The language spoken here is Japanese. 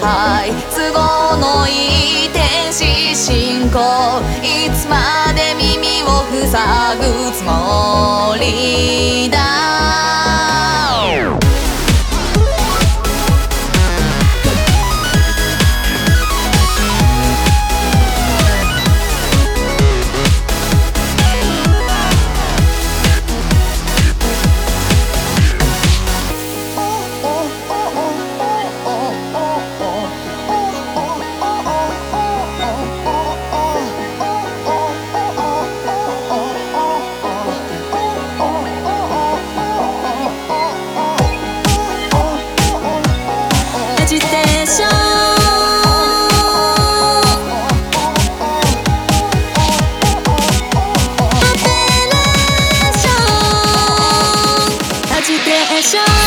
敗都合のいい天使信仰。いつまで耳を塞ぐつもり？ましょう。